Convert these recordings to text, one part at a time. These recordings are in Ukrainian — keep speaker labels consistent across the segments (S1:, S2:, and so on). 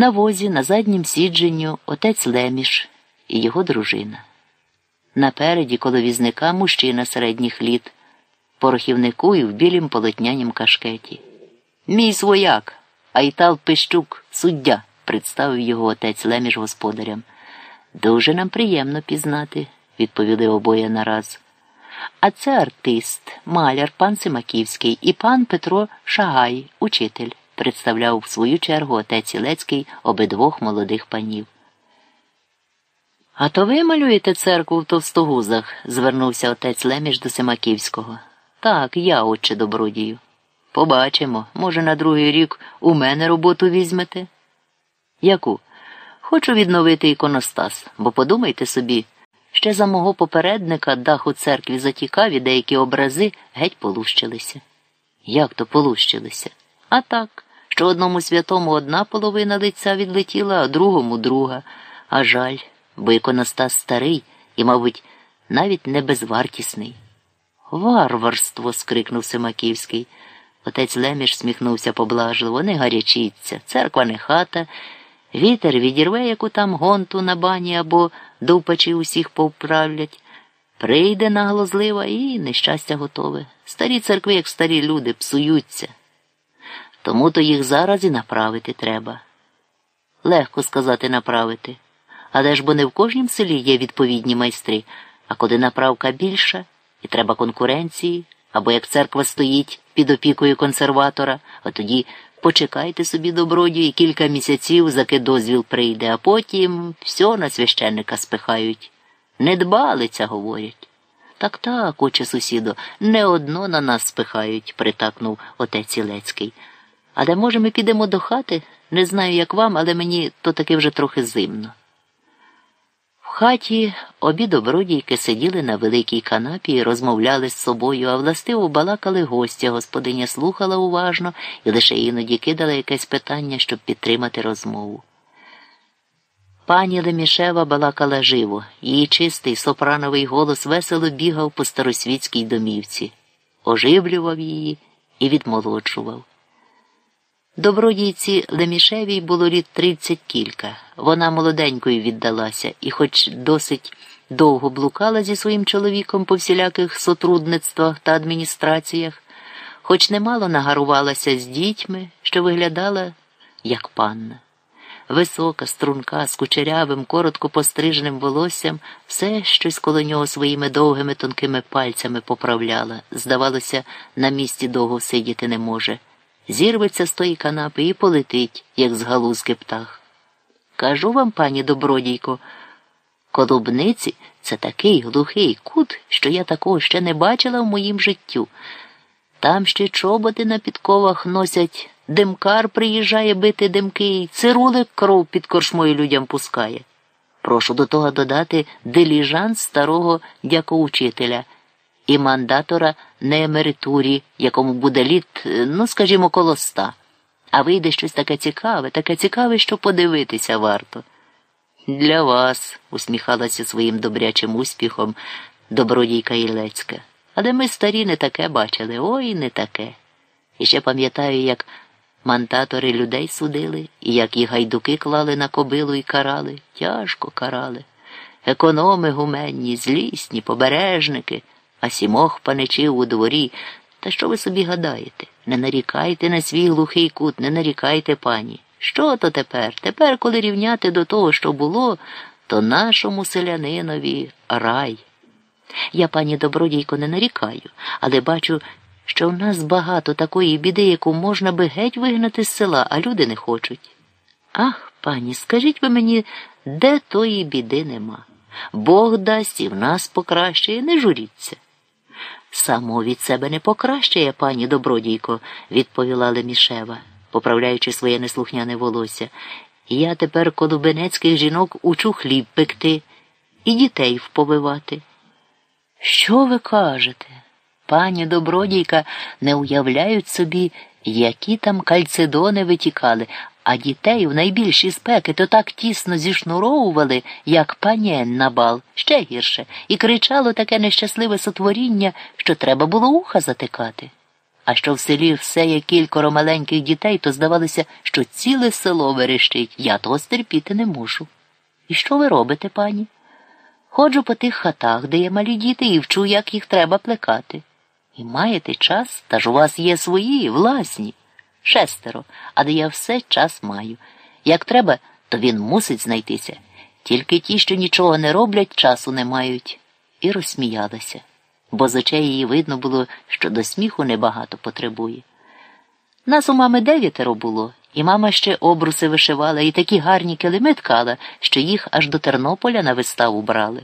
S1: На возі, на заднім сідженню отець Леміш і його дружина. Напереді коло візника мужчина середніх літ, порохівнику і в білім полотнянім кашкеті. Мій свояк, Айтал Пищук, суддя, представив його отець Леміш господарям. Дуже нам приємно пізнати, відповіли обоє нараз. А це артист, маляр пан Симаківський і пан Петро Шагай, учитель, представляв в свою чергу отець Ілецький обидвох молодих панів. А то ви малюєте церкву в товстогузах? звернувся отець Леміш до Симаківського. Так, я, отче добродію. Побачимо, може, на другий рік у мене роботу візьмете? Яку? Хочу відновити іконостас, бо подумайте собі, ще за мого попередника дах у церкві затікав і деякі образи геть полущилися. Як то полущилися? А так, що одному святому одна половина лиця відлетіла, а другому друга. А жаль, бо іконостас старий і, мабуть, навіть не безвартісний. Варварство. скрикнув Семаківський. Отець Леміш сміхнувся поблажливо, не гарячіться, церква не хата. Вітер відірве яку там гонту на бані або довпачі усіх повправлять. Прийде наглозлива і нещастя готове. Старі церкви, як старі люди, псуються. Тому то їх зараз і направити треба. Легко сказати направити. Але ж бо не в кожнім селі є відповідні майстри, а коли направка більша і треба конкуренції, або як церква стоїть під опікою консерватора, а тоді почекайте собі добродію кілька місяців, заки дозвіл прийде, а потім все на священника спихають. Недбалиця, говорять. Так так, отче сусідо, не одно на нас спихають, притакнув отець Ілецький. Але, може, ми підемо до хати? Не знаю, як вам, але мені то таки вже трохи зимно. В хаті обі добродійки сиділи на великій канапі і розмовляли з собою, а властиво балакали гостя. Господиня слухала уважно і лише іноді кидала якесь питання, щоб підтримати розмову. Пані Лемішева балакала живо, її чистий сопрановий голос весело бігав по старосвітській домівці, оживлював її і відмолоджував. Добродійці Лемішевій було літ тридцять кілька. Вона молоденькою віддалася і, хоч досить довго блукала зі своїм чоловіком по всіляких сотрудництвах та адміністраціях, хоч немало нагарувалася з дітьми, що виглядала як панна. Висока, струнка, з кучерявим, коротко постриженим волоссям, все щось коло нього своїми довгими тонкими пальцями поправляла. Здавалося, на місці довго сидіти не може зірветься з тої канапи і полетить, як з галузки птах. Кажу вам, пані добродійко, колубниці це такий глухий кут, що я такого ще не бачила в моїм життю. Там ще чоботи на підковах носять, димкар приїжджає бити димки, цирулик кров під коршмою людям пускає. Прошу до того додати диліжанс старого дякоучителя і мандатора на емеритурі, якому буде літ, ну, скажімо, коло ста. А вийде щось таке цікаве, таке цікаве, що подивитися варто. Для вас, усміхалася своїм добрячим успіхом добродійка Ілецька. Але ми старі не таке бачили, ой не таке. І ще пам'ятаю, як мандатори людей судили, і як їх гайдуки клали на кобилу і карали, тяжко карали. Економи гуменні, злісні, побережники а сімох паничів у дворі. Та що ви собі гадаєте? Не нарікайте на свій глухий кут, не нарікайте пані. Що то тепер? Тепер, коли рівняти до того, що було, то нашому селянинові рай. Я, пані добродійко, не нарікаю, але бачу, що в нас багато такої біди, яку можна би геть вигнати з села, а люди не хочуть. Ах, пані, скажіть ви мені, де тої біди нема? Бог дасть і в нас покращує, не журіться. Само від себе не покращує, пані добродійко, відповіла Лемішева, поправляючи своє неслухняне волосся. Я тепер колубенецьких жінок учу хліб пекти і дітей вповивати. Що ви кажете? Пані добродійка не уявляють собі, які там кальцедони витікали, а дітей в найбільші спеки то так тісно зішнуровували, як панєн на бал, ще гірше, і кричало таке нещасливе сотворіння, що треба було уха затикати. А що в селі все є кількоро маленьких дітей, то здавалося, що ціле село верещить. Я того стерпіти не можу. І що ви робите, пані? Ходжу по тих хатах, де є малі діти, і вчу, як їх треба плекати. І маєте час, та ж у вас є свої, власні. Шестеро, а де я все час маю. Як треба, то він мусить знайтися. Тільки ті, що нічого не роблять, часу не мають. І розсміялася, бо з очей її видно було, що до сміху небагато потребує. Нас у мами дев'ятеро було, і мама ще обруси вишивала і такі гарні килими ткала, що їх аж до Тернополя на виставу брали.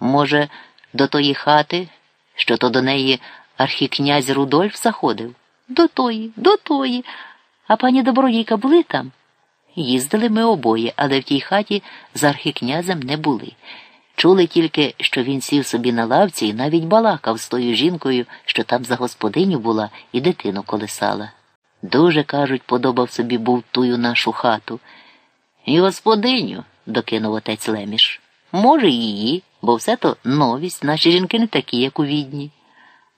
S1: Може, до тої хати, що то до неї архікнязь Рудольф заходив? До тої, до тої. А пані Добродійка були там? Їздили ми обоє, але в тій хаті з архікнязем не були. Чули тільки, що він сів собі на лавці і навіть балакав з тою жінкою, що там за господиню була і дитину колисала. Дуже, кажуть, подобав собі був тую нашу хату. І господиню, докинув отець Леміш. Може, і її, бо все то новість, наші жінки не такі, як у відні.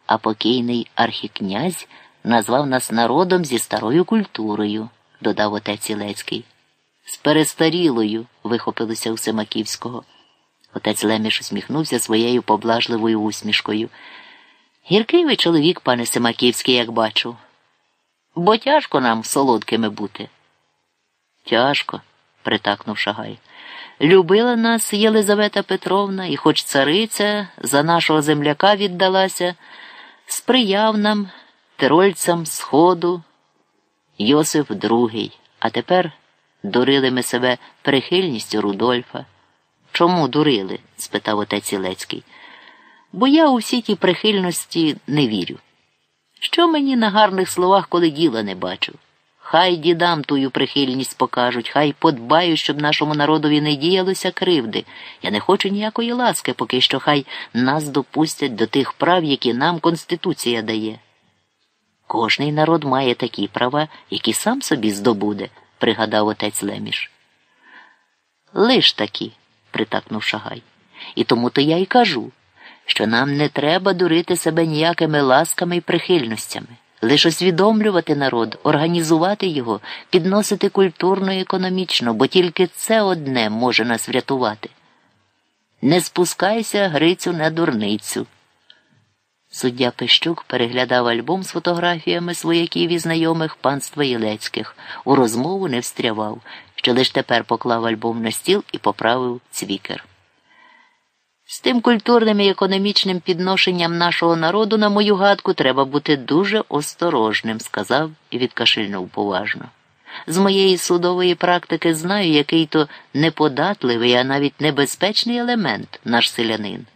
S1: А покійний архікнязь назвав нас народом зі старою культурою, додав отець Ілецький. З перестарілою, вихопилося у Семаківського. Отець Леміш усміхнувся своєю поблажливою усмішкою. Гіркий ви чоловік, пане Семаківський, як бачу. Бо тяжко нам солодкими бути. Тяжко, притакнув Шагай. Любила нас Єлизавета Петровна, і хоч цариця за нашого земляка віддалася, сприяв нам, тирольцям Сходу, Йосиф Другий, а тепер дурили ми себе прихильністю Рудольфа. Чому дурили? спитав отець Ілецький. Бо я у всі ті прихильності не вірю. Що мені на гарних словах, коли діла не бачу? Хай дідам тую прихильність покажуть, хай подбають, щоб нашому народові не діялося кривди. Я не хочу ніякої ласки, поки що хай нас допустять до тих прав, які нам Конституція дає. Кожний народ має такі права, які сам собі здобуде, пригадав отець Леміш. Лиш такі, притакнув Шагай. І тому то я й кажу що нам не треба дурити себе ніякими ласками і прихильностями, лише усвідомлювати народ, організувати його, підносити культурно і економічно, бо тільки це одне може нас врятувати. Не спускайся, Грицю, на дурницю. Суддя Пещук переглядав альбом з фотографіями свояків і знайомих панства Єлецьких, у розмову не встрявав, що лише тепер поклав альбом на стіл і поправив цвікер. З тим культурним і економічним підношенням нашого народу, на мою гадку, треба бути дуже осторожним, сказав і відкашильнув поважно. З моєї судової практики знаю, який то неподатливий, а навіть небезпечний елемент наш селянин.